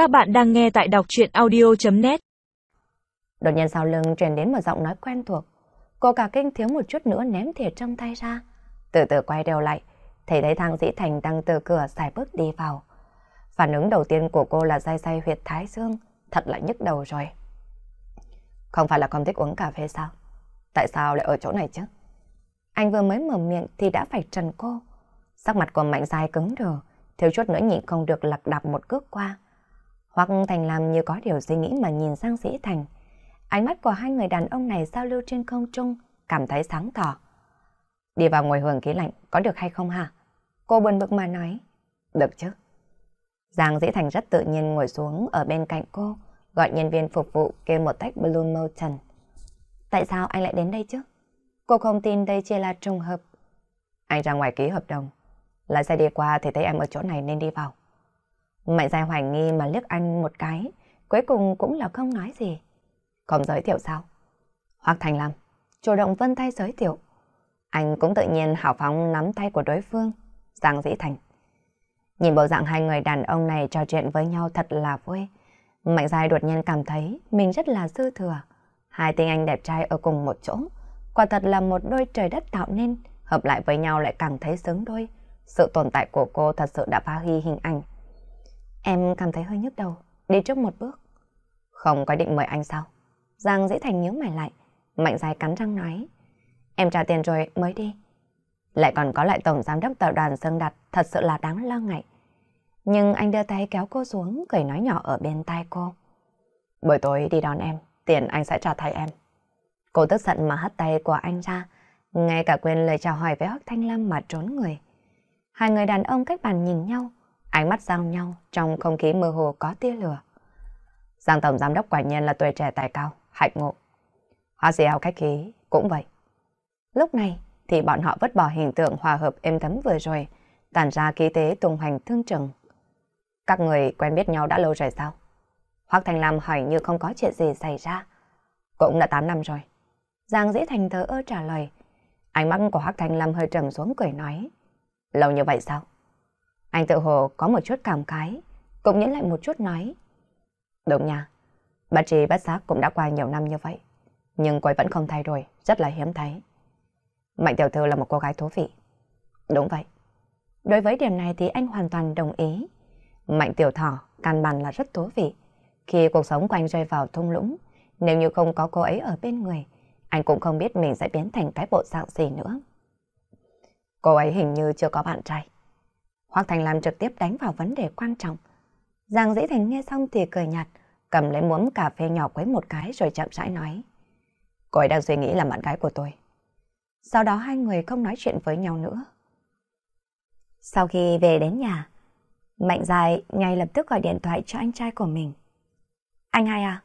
Các bạn đang nghe tại đọc chuyện audio.net Đột nhiên sau lưng truyền đến một giọng nói quen thuộc. Cô cả kinh thiếu một chút nữa ném thìa trong tay ra. Từ từ quay đầu lại, thấy thấy thang dĩ thành đang từ cửa xài bước đi vào. Phản ứng đầu tiên của cô là say say huyệt thái dương, thật là nhức đầu rồi. Không phải là con thích uống cà phê sao? Tại sao lại ở chỗ này chứ? Anh vừa mới mở miệng thì đã phải trần cô. Sắc mặt của mạnh dài cứng đờ, thiếu chút nữa nhịn không được lật đạp một cước qua. Hoặc Thành làm như có điều suy nghĩ mà nhìn sang Sĩ Thành. Ánh mắt của hai người đàn ông này giao lưu trên không trung, cảm thấy sáng tỏ. Đi vào ngồi hưởng khí lạnh, có được hay không hả? Cô buồn bực mà nói. Được chứ. Giang Dĩ Thành rất tự nhiên ngồi xuống ở bên cạnh cô, gọi nhân viên phục vụ kêu một tách Blue Mountain. Tại sao anh lại đến đây chứ? Cô không tin đây chỉ là trùng hợp. Anh ra ngoài ký hợp đồng. Lái xe đi qua thì thấy em ở chỗ này nên đi vào. Mạnh dài hoài nghi mà liếc anh một cái, cuối cùng cũng là không nói gì. Không giới thiệu sao? Hoặc Thành làm, chủ động vân tay giới thiệu. Anh cũng tự nhiên hào phóng nắm tay của đối phương, Giang Dĩ Thành. Nhìn bộ dạng hai người đàn ông này trò chuyện với nhau thật là vui. Mạnh dài đột nhiên cảm thấy mình rất là dư thừa. Hai tinh anh đẹp trai ở cùng một chỗ, quả thật là một đôi trời đất tạo nên, hợp lại với nhau lại càng thấy xứng đôi. Sự tồn tại của cô thật sự đã phá hư hình ảnh. Em cảm thấy hơi nhức đầu, đi trước một bước. Không có định mời anh sao? Giang dễ thành nhớ mày lại, mạnh dài cắn răng nói. Em trả tiền rồi mới đi. Lại còn có lại tổng giám đốc tập đoàn Sơn đạt, thật sự là đáng lo ngại. Nhưng anh đưa tay kéo cô xuống, cười nói nhỏ ở bên tai cô. Buổi tối đi đón em, tiền anh sẽ trả thay em. Cô tức giận mà hất tay của anh ra, ngay cả quên lời chào hỏi với Hắc Thanh Lam mà trốn người. Hai người đàn ông cách bàn nhìn nhau, ánh mắt giao nhau trong không khí mơ hồ có tia lửa. Giang Tổng Giám đốc quả nhiên là tuổi trẻ tài cao, hạnh ngộ. Hoa dì khách khí cũng vậy. Lúc này thì bọn họ vứt bỏ hình tượng hòa hợp êm thấm vừa rồi, tàn ra khí tế tung hoành thương trừng. Các người quen biết nhau đã lâu rồi sao? Hoác Thành Lam hỏi như không có chuyện gì xảy ra. Cũng đã 8 năm rồi. Giang dễ thành thờ ơ trả lời. Ánh mắt của Hoác Thành Lam hơi trầm xuống cười nói. Lâu như vậy sao? Anh tự hồ có một chút cảm khái, cũng nhấn lại một chút nói. Đúng nha, bà trì bát giác cũng đã qua nhiều năm như vậy, nhưng quầy vẫn không thay đổi, rất là hiếm thấy. Mạnh tiểu thư là một cô gái thú vị. Đúng vậy. Đối với điểm này thì anh hoàn toàn đồng ý. Mạnh tiểu thỏ, căn bản là rất thú vị. Khi cuộc sống của anh rơi vào thung lũng, nếu như không có cô ấy ở bên người, anh cũng không biết mình sẽ biến thành cái bộ dạng gì nữa. Cô ấy hình như chưa có bạn trai. Hoác Thành Lam trực tiếp đánh vào vấn đề quan trọng. Giang Dĩ Thành nghe xong thì cười nhạt, cầm lấy muỗng cà phê nhỏ quấy một cái rồi chậm rãi nói. Cô ấy đang suy nghĩ là bạn gái của tôi. Sau đó hai người không nói chuyện với nhau nữa. Sau khi về đến nhà, Mạnh Dài ngay lập tức gọi điện thoại cho anh trai của mình. Anh hai à?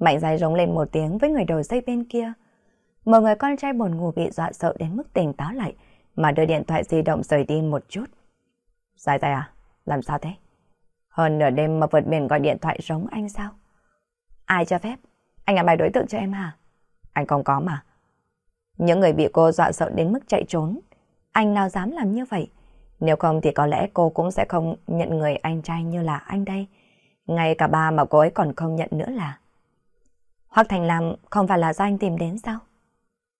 Mạnh Dài rống lên một tiếng với người đầu dây bên kia. Một người con trai buồn ngủ bị dọa sợ đến mức tỉnh táo lại, mà đưa điện thoại di động rời đi một chút. Dài dài à? Làm sao thế? Hơn nửa đêm mà vượt biển gọi điện thoại giống anh sao? Ai cho phép? Anh là bài đối tượng cho em hả? Anh không có mà. Những người bị cô dọa sợ đến mức chạy trốn. Anh nào dám làm như vậy? Nếu không thì có lẽ cô cũng sẽ không nhận người anh trai như là anh đây. Ngay cả ba mà cô ấy còn không nhận nữa là... Hoặc Thành Lam không phải là do anh tìm đến sao?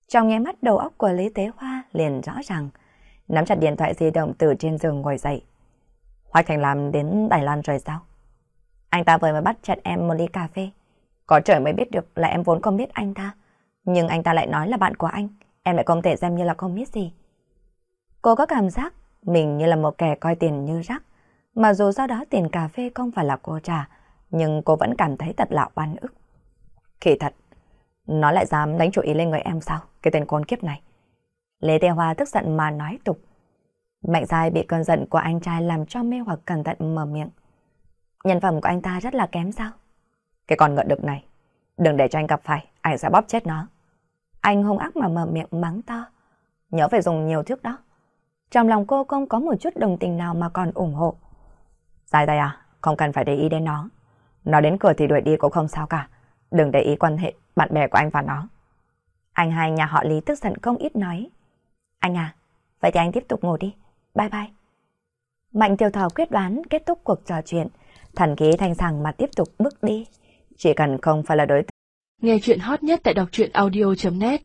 Trong nháy mắt đầu óc của Lý Tế Hoa liền rõ ràng, nắm chặt điện thoại di động từ trên giường ngồi dậy. Hoạch Thành làm đến Đài Loan rồi sao? Anh ta vừa mới bắt chặt em một ly cà phê. Có trời mới biết được là em vốn không biết anh ta. Nhưng anh ta lại nói là bạn của anh, em lại không thể xem như là không biết gì. Cô có cảm giác mình như là một kẻ coi tiền như rác. Mà dù sau đó tiền cà phê không phải là cô trả, nhưng cô vẫn cảm thấy thật là oan ức. Kỳ thật, nó lại dám đánh chủ ý lên người em sao? Cái tên con kiếp này. Lê Tê Hoa tức giận mà nói tục. Mạnh dài bị cơn giận của anh trai làm cho mê hoặc cẩn thận mở miệng. Nhân phẩm của anh ta rất là kém sao? Cái con ngợn đực này, đừng để cho anh gặp phải, anh sẽ bóp chết nó. Anh hung ác mà mở miệng mắng to. Nhớ phải dùng nhiều thước đó. Trong lòng cô không có một chút đồng tình nào mà còn ủng hộ. Dài dài à, không cần phải để ý đến nó. Nó đến cửa thì đuổi đi cũng không sao cả. Đừng để ý quan hệ bạn bè của anh và nó. Anh hai nhà họ Lý tức giận không ít nói. Anh à, vậy thì anh tiếp tục ngủ đi. Bye bye. Mạnh Tiêu thảo quyết đoán kết thúc cuộc trò chuyện. Thần khí thanh sàng mà tiếp tục bước đi. Chỉ cần không phải là đối tượng. Nghe chuyện hot nhất tại đọc truyện audio.net